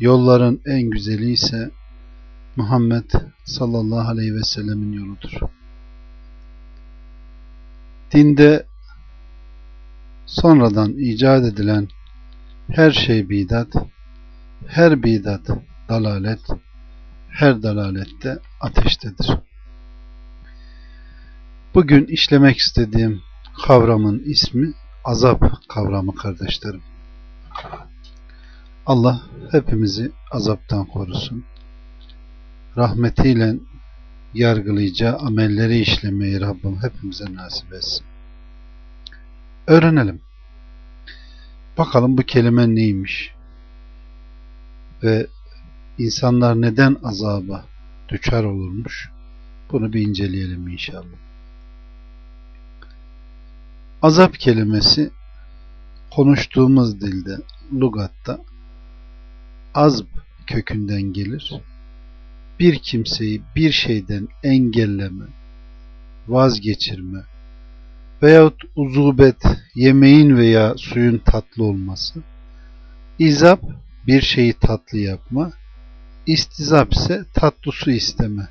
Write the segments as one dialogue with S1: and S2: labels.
S1: yolların en güzeli ise Muhammed sallallahu aleyhi ve sellemin yoludur. Dinde sonradan icat edilen her şey bidat, her bidat dalalet, her dalalette ateştedir. Bugün işlemek istediğim kavramın ismi azap kavramı kardeşlerim. Allah hepimizi azaptan korusun. Rahmetiyle yargılayacağı amelleri işlemeyi Rabbim hepimize nasip etsin. Öğrenelim. Bakalım bu kelime neymiş? Ve insanlar neden azaba düçar olurmuş? Bunu bir inceleyelim inşallah. Azap kelimesi konuştuğumuz dilde, lugatta azb kökünden gelir. Bir kimseyi bir şeyden engelleme, vazgeçirme veyahut uzubet, yemeğin veya suyun tatlı olması, izap bir şeyi tatlı yapma, istizap ise tatlı su isteme.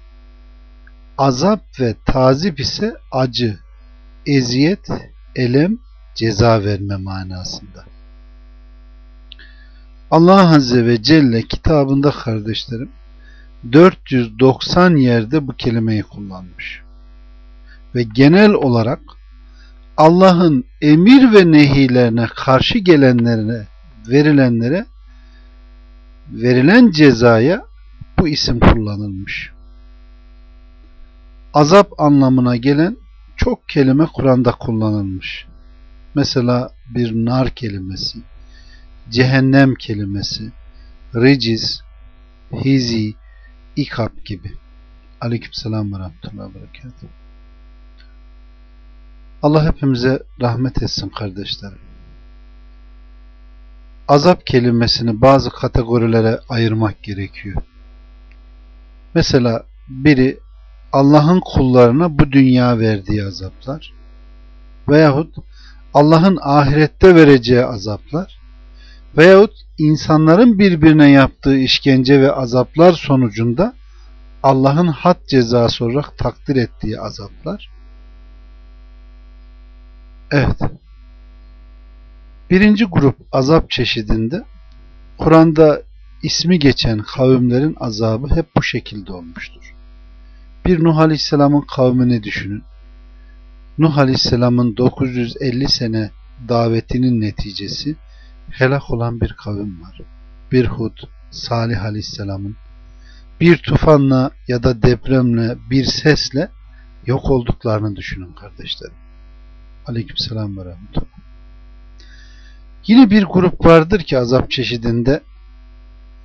S1: Azap ve tazip ise acı, eziyet, elem, ceza verme manasında. Allah Azze ve Celle kitabında kardeşlerim 490 yerde bu kelimeyi kullanmış. Ve genel olarak Allah'ın emir ve nehilerine karşı gelenlerine verilenlere verilen cezaya bu isim kullanılmış. Azap anlamına gelen çok kelime Kur'an'da kullanılmış. Mesela bir nar kelimesi, cehennem kelimesi, riciz, hizi, ikap gibi. Aleykümselam ve rahmetullahi ve berekatuhu. Allah hepimize rahmet etsin kardeşlerim. Azap kelimesini bazı kategorilere ayırmak gerekiyor. Mesela biri Allah'ın kullarına bu dünya verdiği azaplar veyahut Allah'ın ahirette vereceği azaplar veyahut insanların birbirine yaptığı işkence ve azaplar sonucunda Allah'ın had cezası olarak takdir ettiği azaplar. Evet. Birinci grup azap çeşidinde Kur'an'da ismi geçen kavimlerin azabı hep bu şekilde olmuştur. Bir Nuh Aleyhisselam'ın kavmini düşünün. Nuh Aleyhisselam'ın 950 sene davetinin neticesi helak olan bir kavim var. Bir Hud, Salih Aleyhisselam'ın bir tufanla ya da depremle, bir sesle yok olduklarını düşünün kardeşlerim. Aleykümselam ve rahmetullah. Yine bir grup vardır ki azap çeşidinde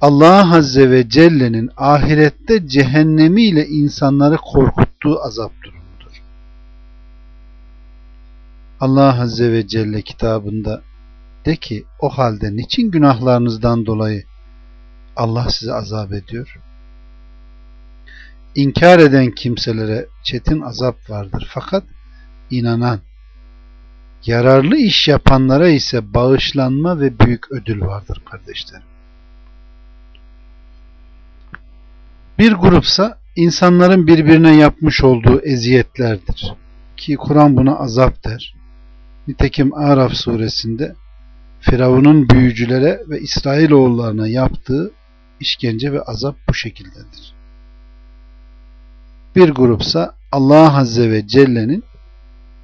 S1: Allah Azze ve Celle'nin ahirette cehennemiyle insanları korkuttuğu azap durumudur. Allah Azze ve Celle kitabında de ki o halde niçin günahlarınızdan dolayı Allah sizi azap ediyor? İnkar eden kimselere çetin azap vardır. Fakat inanan, yararlı iş yapanlara ise bağışlanma ve büyük ödül vardır kardeşlerim. Bir grupsa insanların birbirine yapmış olduğu eziyetlerdir. Ki Kur'an buna azap der. Nitekim Araf suresinde Firavun'un büyücülere ve İsrailoğullarına yaptığı işkence ve azap bu şekildedir. Bir grupsa Allah Azze ve Celle'nin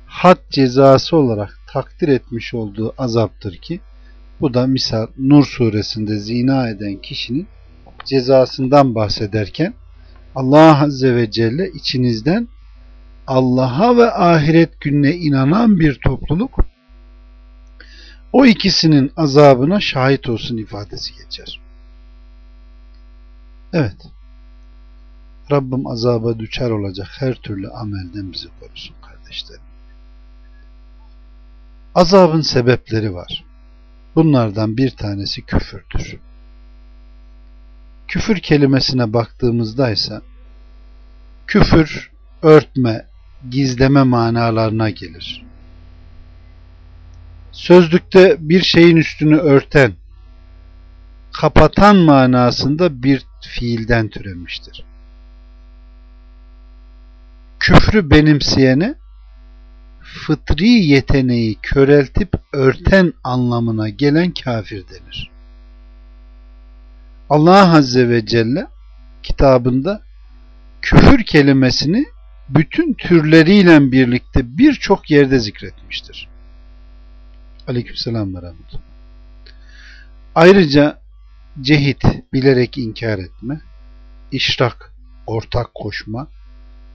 S1: had cezası olarak takdir etmiş olduğu azaptır ki bu da misal Nur suresinde zina eden kişinin cezasından bahsederken Allah Azze ve Celle içinizden Allah'a ve ahiret gününe inanan bir topluluk o ikisinin azabına şahit olsun ifadesi geçer. Evet. Rabbim azaba düşer olacak her türlü amelden bizi korusun kardeşlerim. Azabın sebepleri var. Bunlardan bir tanesi küfürdür. Küfür kelimesine baktığımızda ise küfür örtme, gizleme manalarına gelir. Sözlükte bir şeyin üstünü örten, kapatan manasında bir fiilden türemiştir. Küfrü benimseyene fıtri yeteneği köreltip örten anlamına gelen kafir denir. Allah Azze ve Celle kitabında küfür kelimesini bütün türleriyle birlikte birçok yerde zikretmiştir. Aleykümselam ve rahmetullah. Ayrıca cehit bilerek inkar etme, işrak ortak koşma,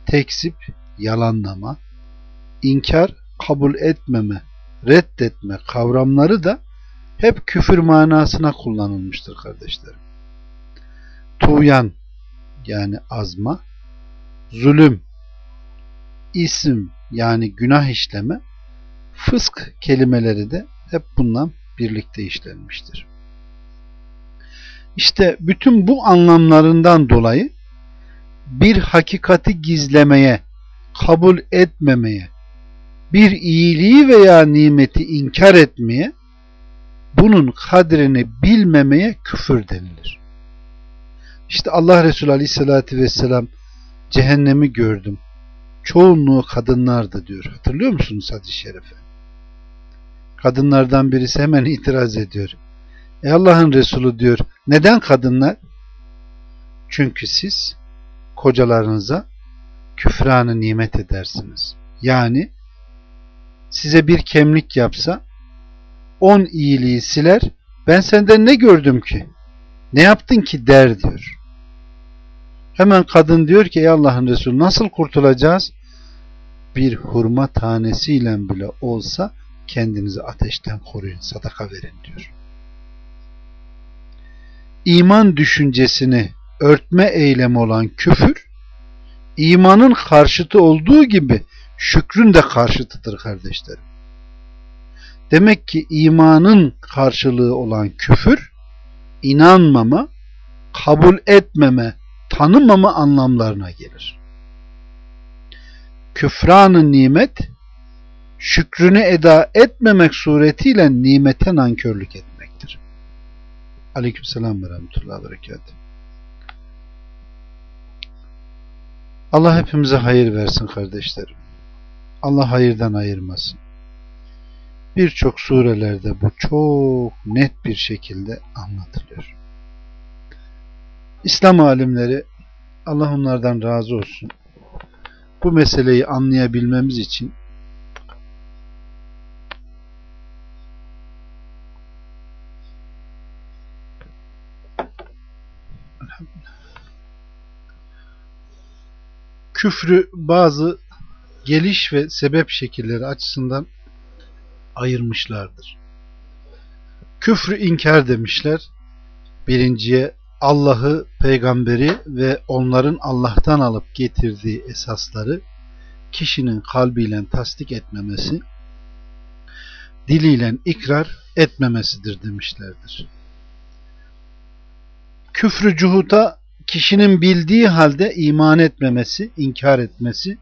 S1: tekzip yalanlama, inkar kabul etmeme, reddetme kavramları da hep küfür manasına kullanılmıştır kardeşlerim. Tuğyan yani azma, zulüm, isim yani günah işleme, fısk kelimeleri de hep bundan birlikte işlenmiştir. İşte bütün bu anlamlarından dolayı bir hakikati gizlemeye, kabul etmemeye, bir iyiliği veya nimeti inkar etmeye, bunun kadrini bilmemeye küfür denilir. İşte Allah Resulü Aleyhisselatü Vesselam cehennemi gördüm. Çoğunluğu kadınlardı diyor. Hatırlıyor musunuz hadis-i şerife? Kadınlardan birisi hemen itiraz ediyor. E Allah'ın Resulü diyor. Neden kadınlar? Çünkü siz kocalarınıza küfranı nimet edersiniz. Yani size bir kemlik yapsa on iyiliği siler ben senden ne gördüm ki? Ne yaptın ki der diyor. Hemen kadın diyor ki ey Allah'ın Resulü nasıl kurtulacağız? Bir hurma tanesiyle bile olsa kendinizi ateşten koruyun, sadaka verin diyor. İman düşüncesini örtme eylemi olan küfür, imanın karşıtı olduğu gibi şükrün de karşıtıdır kardeşlerim. Demek ki imanın karşılığı olan küfür, inanmama, kabul etmeme, tanımama anlamlarına gelir. Küfranı nimet, şükrünü eda etmemek suretiyle nimete nankörlük etmektir. Aleykümselam ve rahmetullahi ve berekatuhu. Allah hepimize hayır versin kardeşlerim. Allah hayırdan ayırmasın. Birçok surelerde bu çok net bir şekilde anlatılıyor. İslam alimleri Allah onlardan razı olsun. Bu meseleyi anlayabilmemiz için küfrü bazı geliş ve sebep şekilleri açısından ayırmışlardır. Küfrü inkar demişler. Birinciye Allah'ı, peygamberi ve onların Allah'tan alıp getirdiği esasları kişinin kalbiyle tasdik etmemesi, diliyle ikrar etmemesidir demişlerdir. Küfrü cuhuta kişinin bildiği halde iman etmemesi, inkar etmesi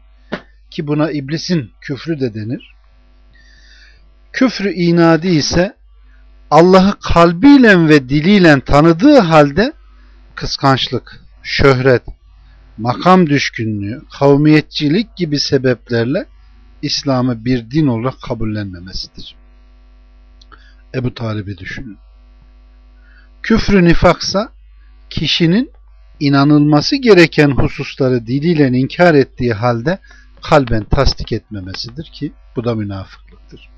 S1: ki buna iblisin küfrü de denir. Küfrü inadi ise Allah'ı kalbiyle ve diliyle tanıdığı halde kıskançlık, şöhret, makam düşkünlüğü, kavmiyetçilik gibi sebeplerle İslam'ı bir din olarak kabullenmemesidir. Ebu Talib'i düşünün. Küfrü nifaksa kişinin inanılması gereken hususları diliyle inkar ettiği halde kalben tasdik etmemesidir ki bu da münafıklıktır.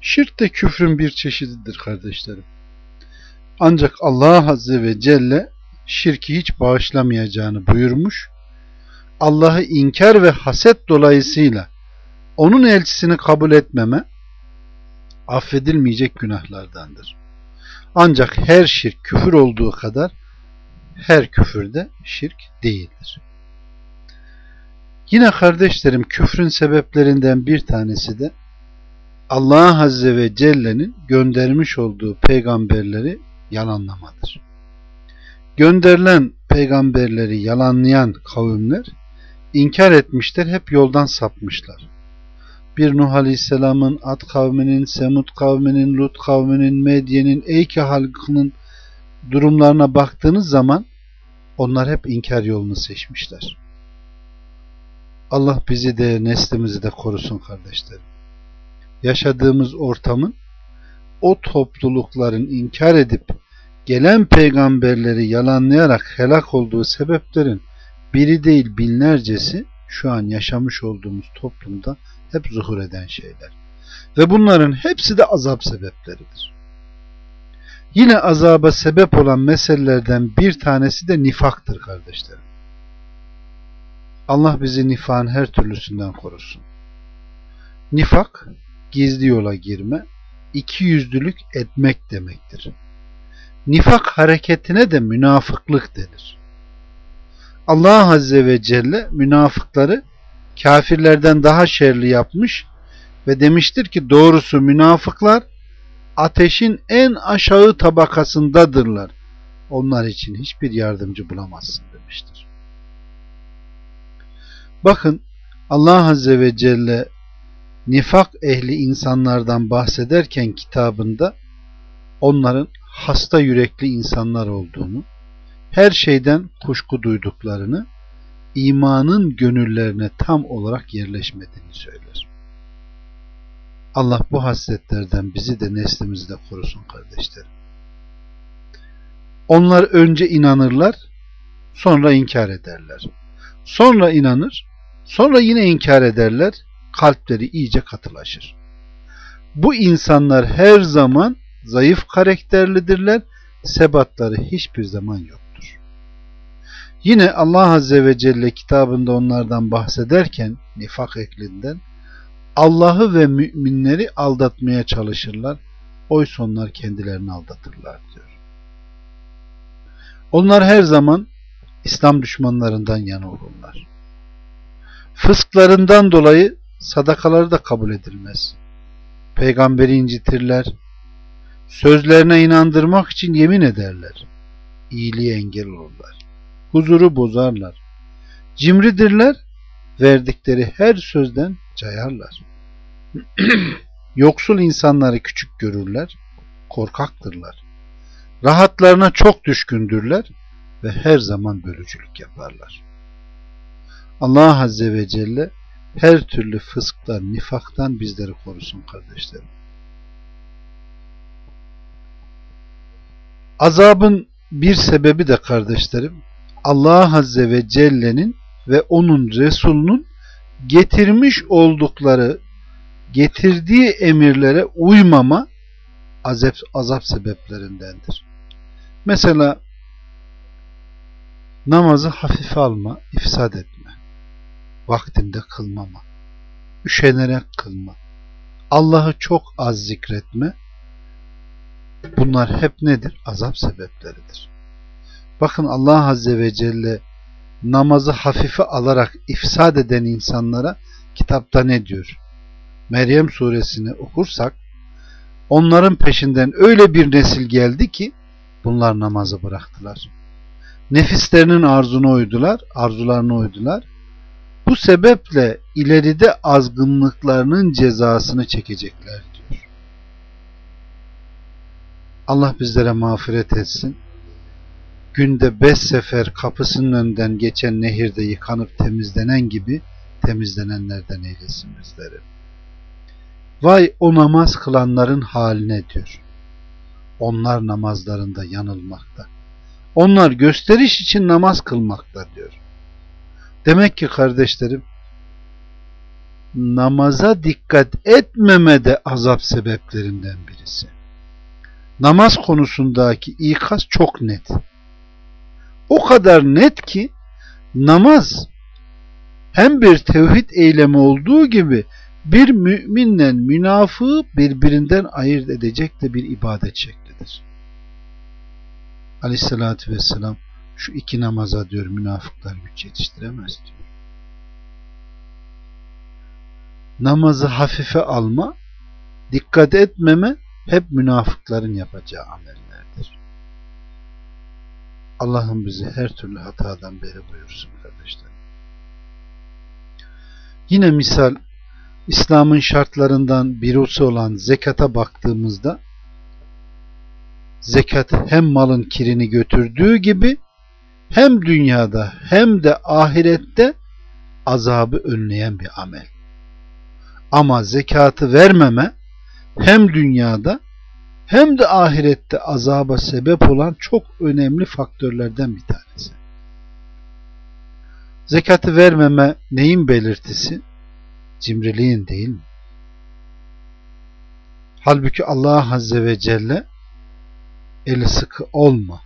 S1: Şirk de küfrün bir çeşididir kardeşlerim. Ancak Allah Azze ve Celle şirki hiç bağışlamayacağını buyurmuş. Allah'ı inkar ve haset dolayısıyla onun elçisini kabul etmeme affedilmeyecek günahlardandır. Ancak her şirk küfür olduğu kadar her küfürde şirk değildir. Yine kardeşlerim küfrün sebeplerinden bir tanesi de Allah Azze ve Celle'nin göndermiş olduğu peygamberleri yalanlamadır. Gönderilen peygamberleri yalanlayan kavimler inkar etmişler, hep yoldan sapmışlar. Bir Nuh Aleyhisselam'ın, Ad kavminin, Semud kavminin, Lut kavminin, Medye'nin, Eyke halkının durumlarına baktığınız zaman onlar hep inkar yolunu seçmişler. Allah bizi de neslimizi de korusun kardeşlerim. Yaşadığımız ortamın o toplulukların inkar edip gelen peygamberleri yalanlayarak helak olduğu sebeplerin biri değil binlercesi şu an yaşamış olduğumuz toplumda hep zuhur eden şeyler. Ve bunların hepsi de azap sebepleridir. Yine azaba sebep olan meselelerden bir tanesi de nifaktır kardeşlerim. Allah bizi nifakın her türlüsünden korusun. Nifak, gizli yola girme, iki yüzlülük etmek demektir. Nifak hareketine de münafıklık denir. Allah Azze ve Celle münafıkları kafirlerden daha şerli yapmış ve demiştir ki doğrusu münafıklar ateşin en aşağı tabakasındadırlar. Onlar için hiçbir yardımcı bulamazsın demiştir. Bakın Allah Azze ve Celle nifak ehli insanlardan bahsederken kitabında onların hasta yürekli insanlar olduğunu, her şeyden kuşku duyduklarını, imanın gönüllerine tam olarak yerleşmediğini söyler. Allah bu hasletlerden bizi de neslimizi de korusun kardeşlerim. Onlar önce inanırlar, sonra inkar ederler. Sonra inanır, sonra yine inkar ederler, kalpleri iyice katılaşır. Bu insanlar her zaman zayıf karakterlidirler, sebatları hiçbir zaman yoktur. Yine Allah Azze ve Celle kitabında onlardan bahsederken, nifak eklinden, Allah'ı ve müminleri aldatmaya çalışırlar, oysa onlar kendilerini aldatırlar diyor. Onlar her zaman İslam düşmanlarından yana olurlar. Fısklarından dolayı sadakaları da kabul edilmez. Peygamberi incitirler, sözlerine inandırmak için yemin ederler. İyiliğe engel olurlar. Huzuru bozarlar. Cimridirler, verdikleri her sözden cayarlar. Yoksul insanları küçük görürler, korkaktırlar. Rahatlarına çok düşkündürler ve her zaman bölücülük yaparlar. Allah Azze ve Celle her türlü fısktan, nifaktan bizleri korusun kardeşlerim. Azabın bir sebebi de kardeşlerim Allah Azze ve Celle'nin ve onun Resulünün getirmiş oldukları getirdiği emirlere uymama azap, azap sebeplerindendir. Mesela namazı hafife alma, ifsad etme, vaktinde kılmama, üşenerek kılma, Allah'ı çok az zikretme, bunlar hep nedir? Azap sebepleridir. Bakın Allah Azze ve Celle namazı hafife alarak ifsad eden insanlara kitapta ne diyor? Meryem suresini okursak onların peşinden öyle bir nesil geldi ki bunlar namazı bıraktılar. Nefislerinin arzuna uydular, arzularına uydular. Bu sebeple ileride azgınlıklarının cezasını çekecekler diyor. Allah bizlere mağfiret etsin. Günde beş sefer kapısının önünden geçen nehirde yıkanıp temizlenen gibi temizlenenlerden eylesin bizleri. Vay o namaz kılanların haline diyor. Onlar namazlarında yanılmakta. Onlar gösteriş için namaz kılmakta diyor. Demek ki kardeşlerim namaza dikkat etmeme de azap sebeplerinden birisi. Namaz konusundaki ikaz çok net. O kadar net ki namaz hem bir tevhid eylemi olduğu gibi bir müminle münafığı birbirinden ayırt edecek de bir ibadet şeklidir. Aleyhissalatü vesselam şu iki namaza diyor münafıklar güç yetiştiremez diyor. Namazı hafife alma, dikkat etmeme hep münafıkların yapacağı amellerdir. Allah'ım bizi her türlü hatadan beri buyursun kardeşler. Yine misal İslam'ın şartlarından birisi olan zekata baktığımızda zekat hem malın kirini götürdüğü gibi hem dünyada hem de ahirette azabı önleyen bir amel. Ama zekatı vermeme hem dünyada hem de ahirette azaba sebep olan çok önemli faktörlerden bir tanesi. Zekatı vermeme neyin belirtisi? Cimriliğin değil mi? Halbuki Allah Azze ve Celle eli sıkı olma.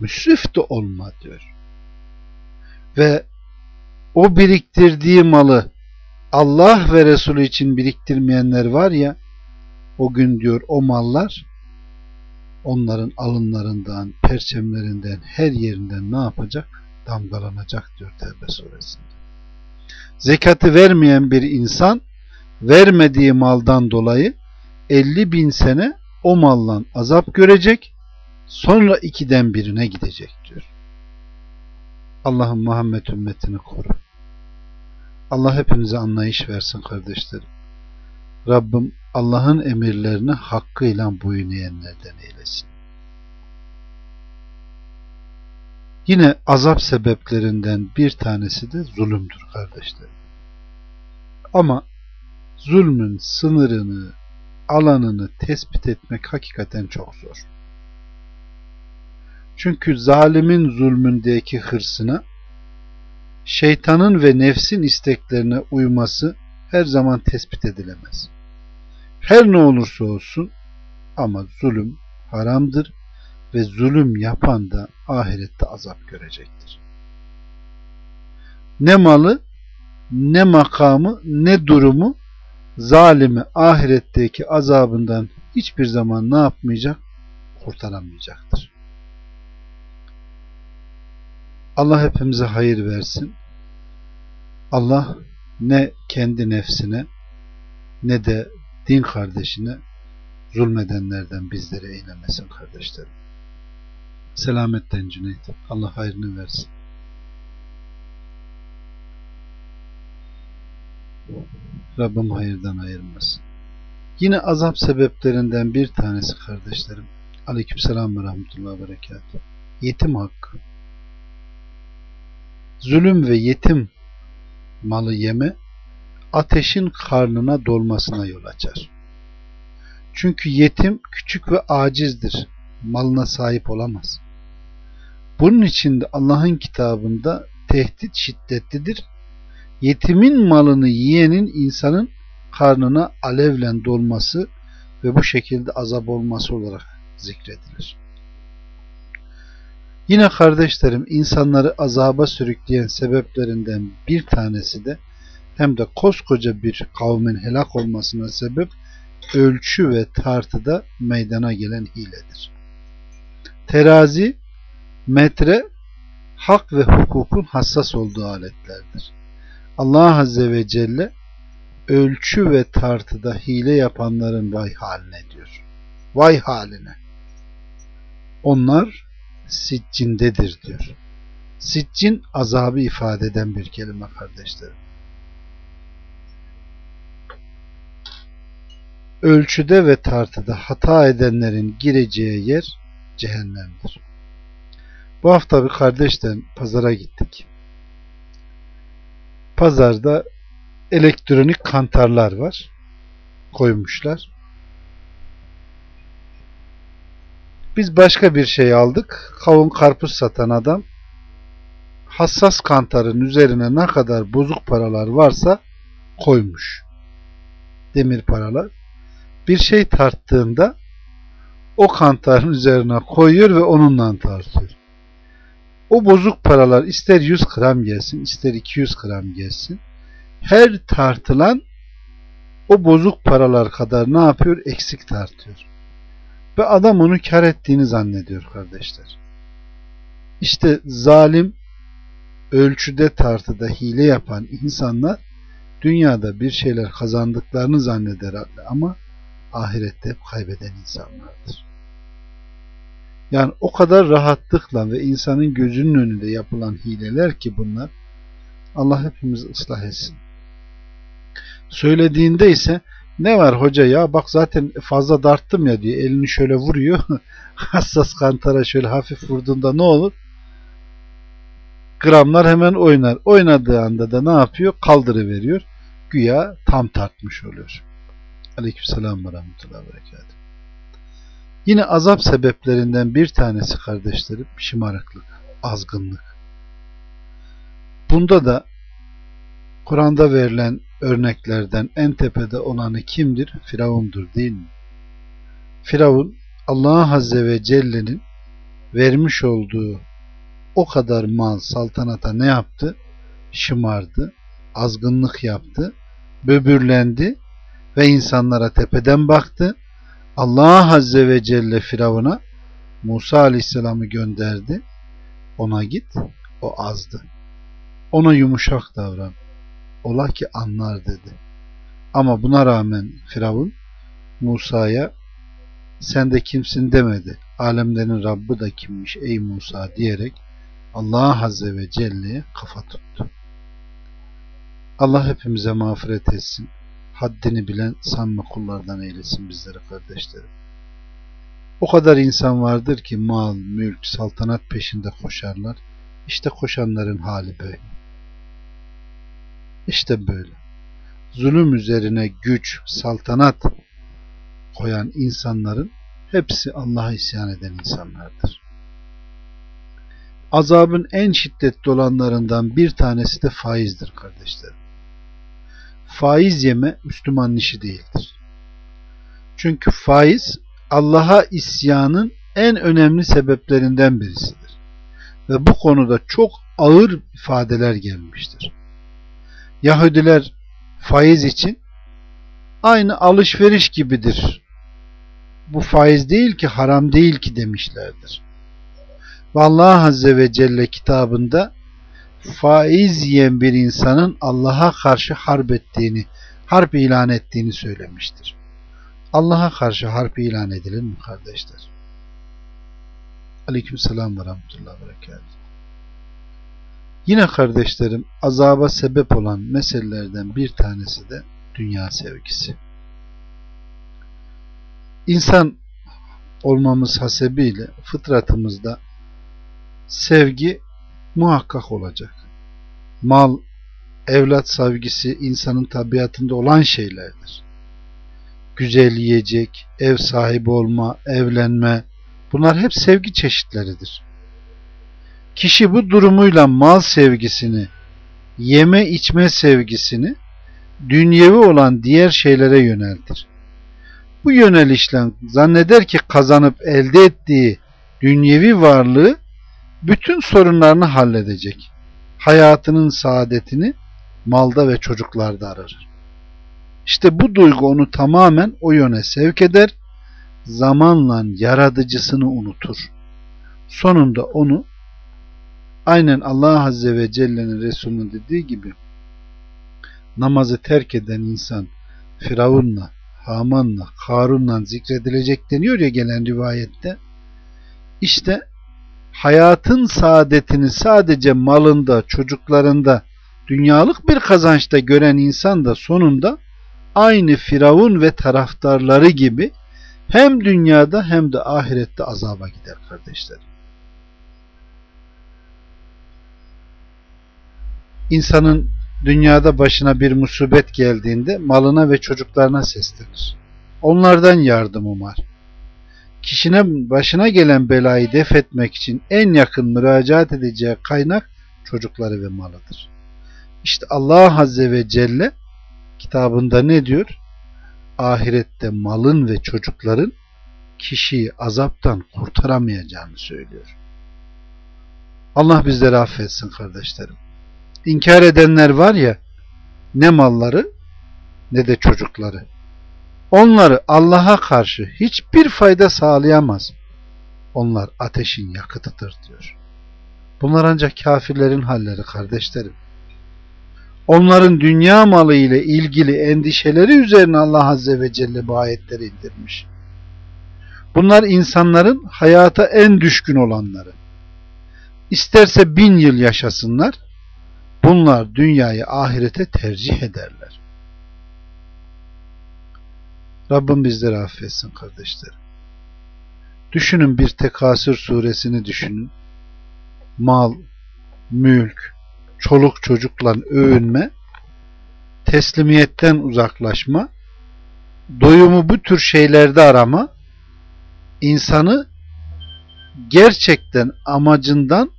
S1: Müsrif de olma diyor. Ve o biriktirdiği malı Allah ve Resulü için biriktirmeyenler var ya o gün diyor o mallar onların alınlarından, perçemlerinden, her yerinden ne yapacak? Damgalanacak diyor Tevbe suresinde. Zekatı vermeyen bir insan vermediği maldan dolayı 50 bin sene o mallan azap görecek sonra ikiden birine gidecek diyor. Allah'ın Muhammed ümmetini koru. Allah hepinize anlayış versin kardeşlerim. Rabbim Allah'ın emirlerini hakkıyla boyun eğenlerden eylesin. Yine azap sebeplerinden bir tanesi de zulümdür kardeşlerim. Ama zulmün sınırını, alanını tespit etmek hakikaten çok zor. Çünkü zalimin zulmündeki hırsına şeytanın ve nefsin isteklerine uyması her zaman tespit edilemez. Her ne olursa olsun ama zulüm haramdır ve zulüm yapan da ahirette azap görecektir. Ne malı, ne makamı, ne durumu zalimi ahiretteki azabından hiçbir zaman ne yapmayacak? Kurtaramayacaktır. Allah hepimize hayır versin. Allah ne kendi nefsine ne de din kardeşine zulmedenlerden bizleri eylemesin kardeşlerim. Selametten Cüneyt. Allah hayrını versin. Rabbim hayırdan ayırmasın. Yine azap sebeplerinden bir tanesi kardeşlerim. Aleykümselam ve rahmetullahi ve berekatuhu. Yetim hakkı. Zulüm ve yetim malı yeme ateşin karnına dolmasına yol açar. Çünkü yetim küçük ve acizdir. Malına sahip olamaz. Bunun için de Allah'ın kitabında tehdit şiddetlidir. Yetimin malını yiyenin insanın karnına alevle dolması ve bu şekilde azap olması olarak zikredilir. Yine kardeşlerim insanları azaba sürükleyen sebeplerinden bir tanesi de hem de koskoca bir kavmin helak olmasına sebep ölçü ve tartıda meydana gelen hiledir. Terazi, metre, hak ve hukukun hassas olduğu aletlerdir. Allah Azze ve Celle ölçü ve tartıda hile yapanların vay haline diyor. Vay haline. Onlar siccindedir diyor. Siccin azabı ifade eden bir kelime kardeşlerim. Ölçüde ve tartıda hata edenlerin gireceği yer cehennemdir. Bu hafta bir kardeşten pazara gittik. Pazarda elektronik kantarlar var. Koymuşlar. Biz başka bir şey aldık. Kavun karpuz satan adam hassas kantarın üzerine ne kadar bozuk paralar varsa koymuş. Demir paralar. Bir şey tarttığında o kantarın üzerine koyuyor ve onunla tartıyor. O bozuk paralar ister 100 gram gelsin, ister 200 gram gelsin. Her tartılan o bozuk paralar kadar ne yapıyor? Eksik tartıyor. Ve adam onu kar ettiğini zannediyor kardeşler. İşte zalim ölçüde tartıda hile yapan insanlar dünyada bir şeyler kazandıklarını zanneder ama ahirette kaybeden insanlardır. Yani o kadar rahatlıkla ve insanın gözünün önünde yapılan hileler ki bunlar Allah hepimizi ıslah etsin. Söylediğinde ise ne var hoca ya bak zaten fazla darttım ya diye elini şöyle vuruyor. Hassas kantara şöyle hafif vurduğunda ne olur? Gramlar hemen oynar. Oynadığı anda da ne yapıyor? Kaldırıveriyor. Güya tam tartmış oluyor. Aleykümselam ve rahmetullahi ve berekatuhu. Yine azap sebeplerinden bir tanesi kardeşlerim şımarıklık, azgınlık. Bunda da Kur'an'da verilen örneklerden en tepede olanı kimdir? Firavundur değil mi? Firavun Allah Azze ve Celle'nin vermiş olduğu o kadar mal saltanata ne yaptı? Şımardı, azgınlık yaptı, böbürlendi ve insanlara tepeden baktı. Allah Azze ve Celle Firavun'a Musa Aleyhisselam'ı gönderdi. Ona git, o azdı. Ona yumuşak davran. Ola ki anlar dedi. Ama buna rağmen Firavun Musa'ya sen de kimsin demedi. Alemlerin Rabbi da kimmiş ey Musa diyerek Allah Azze ve Celle'ye kafa tuttu. Allah hepimize mağfiret etsin. Haddini bilen sanma kullardan eylesin bizleri kardeşlerim. O kadar insan vardır ki mal, mülk, saltanat peşinde koşarlar. İşte koşanların hali böyle. İşte böyle. Zulüm üzerine güç, saltanat koyan insanların hepsi Allah'a isyan eden insanlardır. Azabın en şiddetli olanlarından bir tanesi de faizdir kardeşlerim. Faiz yeme Müslümanın işi değildir. Çünkü faiz Allah'a isyanın en önemli sebeplerinden birisidir. Ve bu konuda çok ağır ifadeler gelmiştir. Yahudiler faiz için aynı alışveriş gibidir. Bu faiz değil ki haram değil ki demişlerdir. Ve Allah Azze ve Celle kitabında faiz yiyen bir insanın Allah'a karşı harp ettiğini, harp ilan ettiğini söylemiştir. Allah'a karşı harp ilan edilir mi kardeşler? Aleyküm selam ve rahmetullah ve berekatuhu. Yine kardeşlerim azaba sebep olan meselelerden bir tanesi de dünya sevgisi. İnsan olmamız hasebiyle fıtratımızda sevgi muhakkak olacak. Mal, evlat sevgisi insanın tabiatında olan şeylerdir. Güzel yiyecek, ev sahibi olma, evlenme bunlar hep sevgi çeşitleridir. Kişi bu durumuyla mal sevgisini, yeme içme sevgisini dünyevi olan diğer şeylere yöneltir. Bu yönelişle zanneder ki kazanıp elde ettiği dünyevi varlığı bütün sorunlarını halledecek. Hayatının saadetini malda ve çocuklarda arar. İşte bu duygu onu tamamen o yöne sevk eder, zamanla yaratıcısını unutur. Sonunda onu aynen Allah Azze ve Celle'nin Resulü'nün dediği gibi namazı terk eden insan Firavun'la, Haman'la, Karun'la zikredilecek deniyor ya gelen rivayette. İşte hayatın saadetini sadece malında, çocuklarında, dünyalık bir kazançta gören insan da sonunda aynı Firavun ve taraftarları gibi hem dünyada hem de ahirette azaba gider kardeşlerim. İnsanın dünyada başına bir musibet geldiğinde malına ve çocuklarına seslenir. Onlardan yardım umar. Kişinin başına gelen belayı def etmek için en yakın müracaat edeceği kaynak çocukları ve malıdır. İşte Allah Azze ve Celle kitabında ne diyor? Ahirette malın ve çocukların kişiyi azaptan kurtaramayacağını söylüyor. Allah bizleri affetsin kardeşlerim inkar edenler var ya ne malları ne de çocukları. Onları Allah'a karşı hiçbir fayda sağlayamaz. Onlar ateşin yakıtıdır diyor. Bunlar ancak kafirlerin halleri kardeşlerim. Onların dünya malı ile ilgili endişeleri üzerine Allah Azze ve Celle bu ayetleri indirmiş. Bunlar insanların hayata en düşkün olanları. İsterse bin yıl yaşasınlar, bunlar dünyayı ahirete tercih ederler. Rabbim bizleri affetsin kardeşlerim. Düşünün bir tekasür suresini düşünün. Mal, mülk, çoluk çocukla övünme, teslimiyetten uzaklaşma, doyumu bu tür şeylerde arama, insanı gerçekten amacından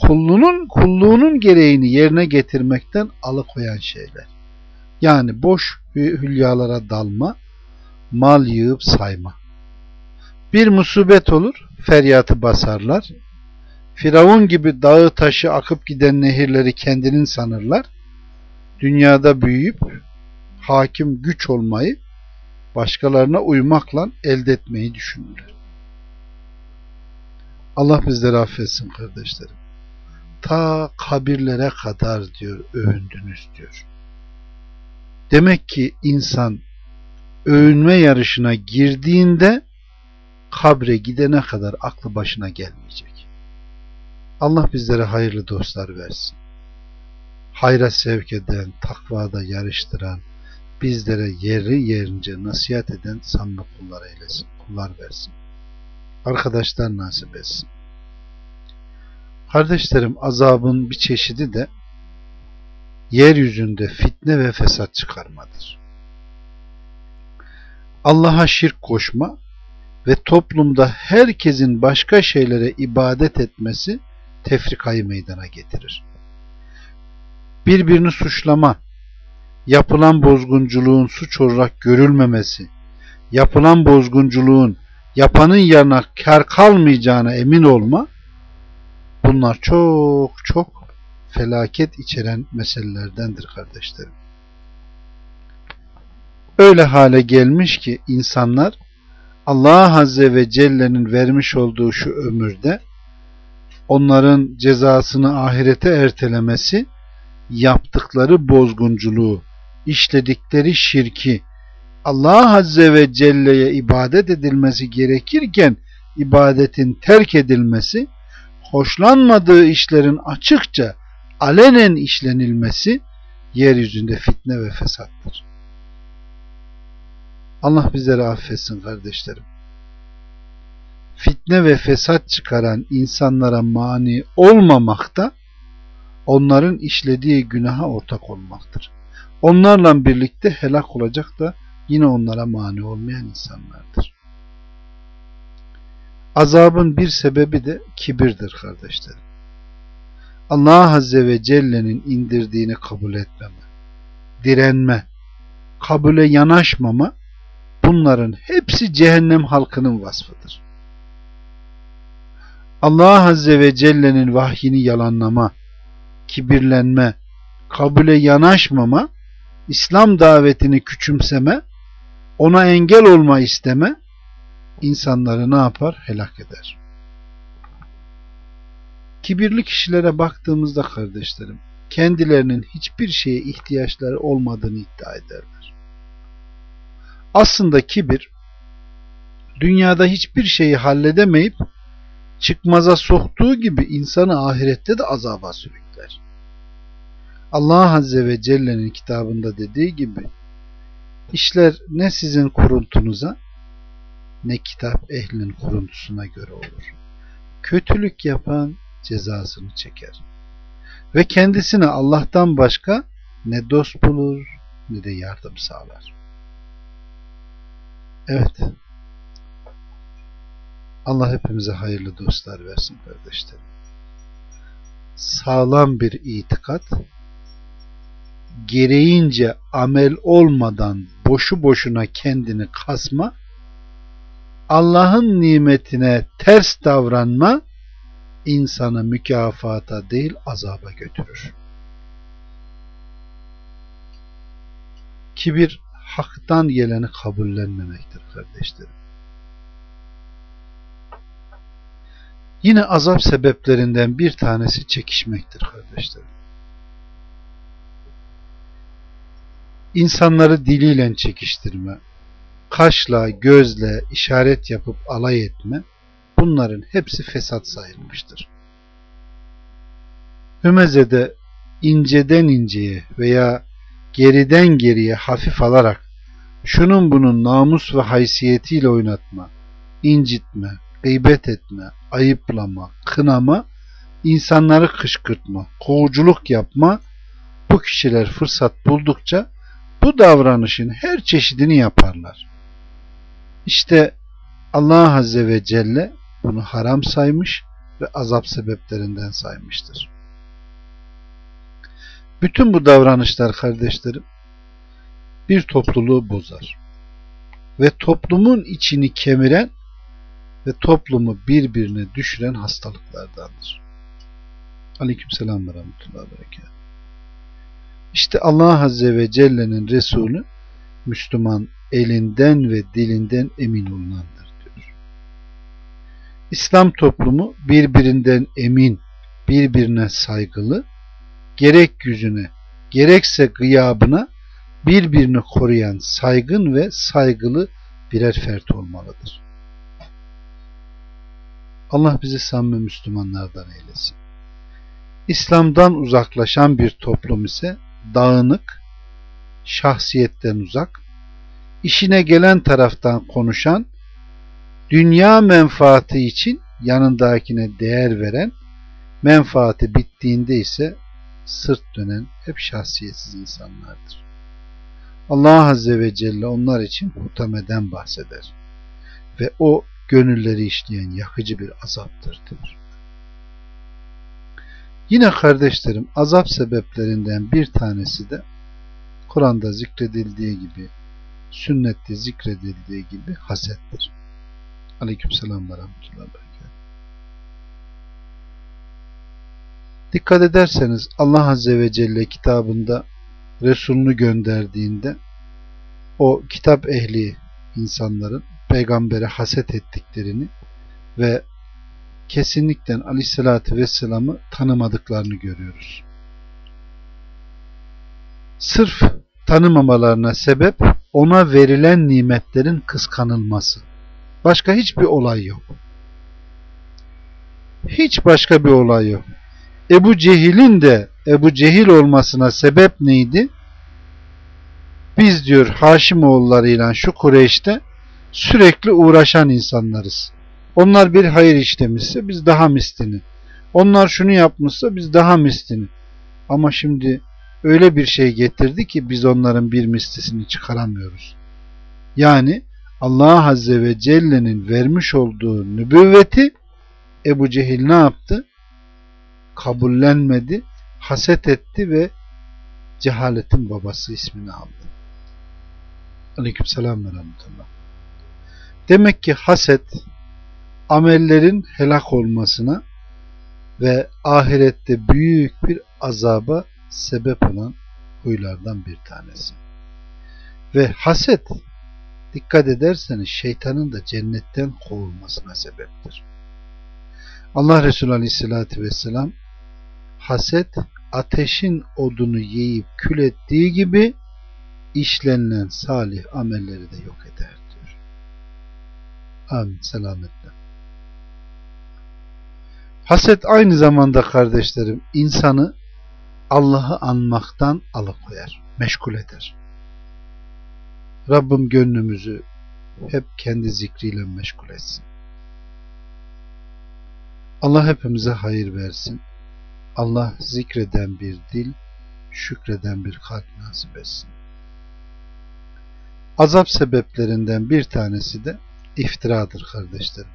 S1: kulluğunun kulluğunun gereğini yerine getirmekten alıkoyan şeyler. Yani boş hülyalara dalma, mal yığıp sayma. Bir musibet olur, feryatı basarlar. Firavun gibi dağı taşı akıp giden nehirleri kendinin sanırlar. Dünyada büyüyüp hakim güç olmayı başkalarına uymakla elde etmeyi düşünürler. Allah bizleri affetsin kardeşlerim. Ta kabirlere kadar diyor övündünüz diyor. Demek ki insan övünme yarışına girdiğinde kabre gidene kadar aklı başına gelmeyecek. Allah bizlere hayırlı dostlar versin. Hayra sevk eden, takvada yarıştıran, bizlere yeri yerince nasihat eden samimi kullar eylesin, kullar versin. Arkadaşlar nasip etsin. Kardeşlerim azabın bir çeşidi de yeryüzünde fitne ve fesat çıkarmadır. Allah'a şirk koşma ve toplumda herkesin başka şeylere ibadet etmesi tefrikayı meydana getirir. Birbirini suçlama, yapılan bozgunculuğun suç olarak görülmemesi, yapılan bozgunculuğun yapanın yanına kar kalmayacağına emin olma, bunlar çok çok felaket içeren meselelerdendir kardeşlerim. Öyle hale gelmiş ki insanlar Allah Azze ve Celle'nin vermiş olduğu şu ömürde onların cezasını ahirete ertelemesi yaptıkları bozgunculuğu, işledikleri şirki Allah Azze ve Celle'ye ibadet edilmesi gerekirken ibadetin terk edilmesi, hoşlanmadığı işlerin açıkça alenen işlenilmesi yeryüzünde fitne ve fesattır. Allah bizleri affetsin kardeşlerim. Fitne ve fesat çıkaran insanlara mani olmamakta onların işlediği günaha ortak olmaktır. Onlarla birlikte helak olacak da yine onlara mani olmayan insanlardır. Azabın bir sebebi de kibirdir kardeşlerim. Allah Azze ve Celle'nin indirdiğini kabul etmeme, direnme, kabule yanaşmama bunların hepsi cehennem halkının vasfıdır. Allah Azze ve Celle'nin vahyini yalanlama, kibirlenme, kabule yanaşmama, İslam davetini küçümseme, ona engel olma isteme, insanları ne yapar? Helak eder. Kibirli kişilere baktığımızda kardeşlerim, kendilerinin hiçbir şeye ihtiyaçları olmadığını iddia ederler. Aslında kibir, dünyada hiçbir şeyi halledemeyip çıkmaza soktuğu gibi insanı ahirette de azaba sürükler. Allah Azze ve Celle'nin kitabında dediği gibi işler ne sizin kuruntunuza ne kitap ehlinin kuruntusuna göre olur. Kötülük yapan cezasını çeker. Ve kendisine Allah'tan başka ne dost bulur ne de yardım sağlar. Evet. Allah hepimize hayırlı dostlar versin kardeşlerim. Sağlam bir itikat, gereğince amel olmadan boşu boşuna kendini kasma, Allah'ın nimetine ters davranma, insanı mükafata değil azaba götürür. Kibir haktan geleni kabullenmemektir kardeşlerim. Yine azap sebeplerinden bir tanesi çekişmektir kardeşlerim. İnsanları diliyle çekiştirme, kaşla, gözle işaret yapıp alay etme, bunların hepsi fesat sayılmıştır. Hümeze'de inceden inceye veya geriden geriye hafif alarak şunun bunun namus ve haysiyetiyle oynatma, incitme, gıybet etme, ayıplama, kınama, insanları kışkırtma, kovuculuk yapma, bu kişiler fırsat buldukça bu davranışın her çeşidini yaparlar. İşte Allah Azze ve Celle bunu haram saymış ve azap sebeplerinden saymıştır. Bütün bu davranışlar kardeşlerim bir topluluğu bozar. Ve toplumun içini kemiren ve toplumu birbirine düşüren hastalıklardandır. Aleykümselam ve rahmetullahi ve İşte Allah Azze ve Celle'nin Resulü Müslüman elinden ve dilinden emin olunandır diyor. İslam toplumu birbirinden emin, birbirine saygılı, gerek yüzüne, gerekse gıyabına birbirini koruyan saygın ve saygılı birer fert olmalıdır. Allah bizi samimi Müslümanlardan eylesin. İslam'dan uzaklaşan bir toplum ise dağınık, şahsiyetten uzak, işine gelen taraftan konuşan, dünya menfaati için yanındakine değer veren, menfaati bittiğinde ise sırt dönen hep şahsiyetsiz insanlardır. Allah Azze ve Celle onlar için hutameden bahseder. Ve o gönülleri işleyen yakıcı bir azaptır diyor. Yine kardeşlerim azap sebeplerinden bir tanesi de Kur'an'da zikredildiği gibi sünnette zikredildiği gibi hasettir. Aleykümselam ve rahmetullahi Dikkat ederseniz Allah Azze ve Celle kitabında Resulünü gönderdiğinde o kitap ehli insanların peygambere haset ettiklerini ve kesinlikle aleyhissalatü vesselam'ı tanımadıklarını görüyoruz. Sırf tanımamalarına sebep ona verilen nimetlerin kıskanılması. Başka hiçbir olay yok. Hiç başka bir olay yok. Ebu Cehil'in de Ebu Cehil olmasına sebep neydi? Biz diyor Haşimoğullarıyla şu Kureyş'te sürekli uğraşan insanlarız. Onlar bir hayır işlemişse biz daha mislini. Onlar şunu yapmışsa biz daha mislini. Ama şimdi öyle bir şey getirdi ki biz onların bir mislisini çıkaramıyoruz. Yani Allah Azze ve Celle'nin vermiş olduğu nübüvveti Ebu Cehil ne yaptı? Kabullenmedi, haset etti ve cehaletin babası ismini aldı. Aleyküm selam ve rahmetullah. Demek ki haset amellerin helak olmasına ve ahirette büyük bir azaba sebep olan huylardan bir tanesi. Ve haset dikkat ederseniz şeytanın da cennetten kovulmasına sebeptir. Allah Resulü Aleyhisselatü Vesselam haset ateşin odunu yiyip kül ettiği gibi işlenilen salih amelleri de yok eder diyor. Amin. Selametle. Haset aynı zamanda kardeşlerim insanı Allah'ı anmaktan alıkoyar, meşgul eder. Rabbim gönlümüzü hep kendi zikriyle meşgul etsin. Allah hepimize hayır versin. Allah zikreden bir dil, şükreden bir kalp nasip etsin. Azap sebeplerinden bir tanesi de iftiradır kardeşlerim.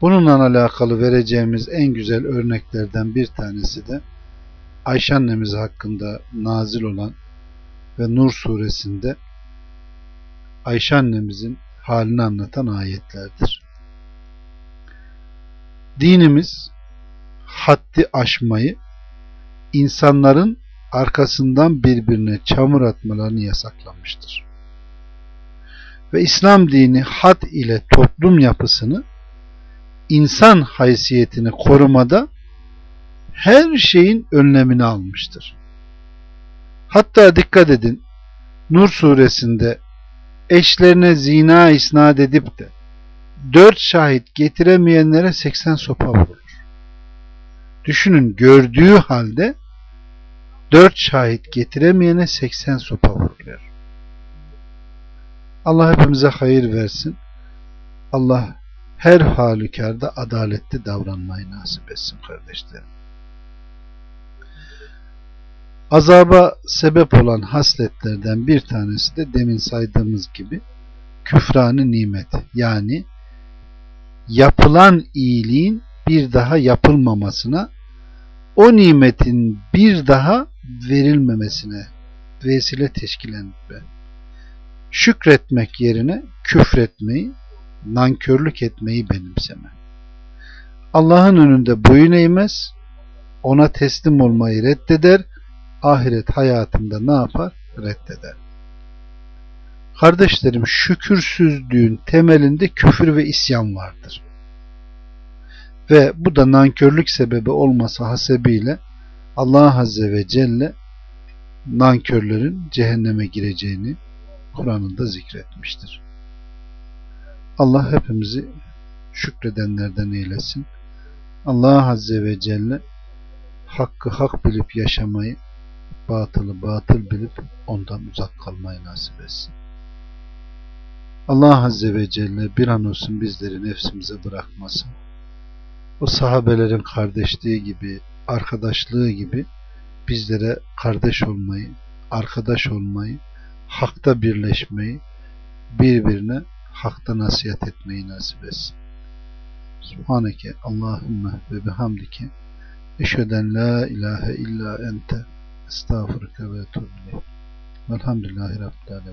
S1: Bununla alakalı vereceğimiz en güzel örneklerden bir tanesi de Ayşe annemiz hakkında nazil olan ve Nur suresinde Ayşe annemizin halini anlatan ayetlerdir. Dinimiz haddi aşmayı insanların arkasından birbirine çamur atmalarını yasaklamıştır. Ve İslam dini had ile toplum yapısını insan haysiyetini korumada her şeyin önlemini almıştır. Hatta dikkat edin Nur suresinde eşlerine zina isnat edip de dört şahit getiremeyenlere 80 sopa vurulur. Düşünün gördüğü halde dört şahit getiremeyene 80 sopa vuruluyor. Allah hepimize hayır versin. Allah her halükarda adaletli davranmayı nasip etsin kardeşlerim. Azaba sebep olan hasletlerden bir tanesi de demin saydığımız gibi küfranı nimet yani yapılan iyiliğin bir daha yapılmamasına o nimetin bir daha verilmemesine vesile teşkil etme. Şükretmek yerine küfretmeyi, nankörlük etmeyi benimseme. Allah'ın önünde boyun eğmez, ona teslim olmayı reddeder, ahiret hayatında ne yapar? Reddeder. Kardeşlerim şükürsüzlüğün temelinde küfür ve isyan vardır. Ve bu da nankörlük sebebi olması hasebiyle Allah Azze ve Celle nankörlerin cehenneme gireceğini Kur'an'ında zikretmiştir. Allah hepimizi şükredenlerden eylesin. Allah Azze ve Celle hakkı hak bilip yaşamayı, batılı batıl bilip ondan uzak kalmayı nasip etsin. Allah Azze ve Celle bir an olsun bizleri nefsimize bırakmasın. O sahabelerin kardeşliği gibi, arkadaşlığı gibi bizlere kardeş olmayı, arkadaş olmayı, hakta birleşmeyi, birbirine hakta nasihat etmeyi nasip etsin. Subhaneke Allahümme ve bihamdike eşheden la ilahe illa ente estağfurüke ve etûbü Velhamdülillahi Rabbil Alemin.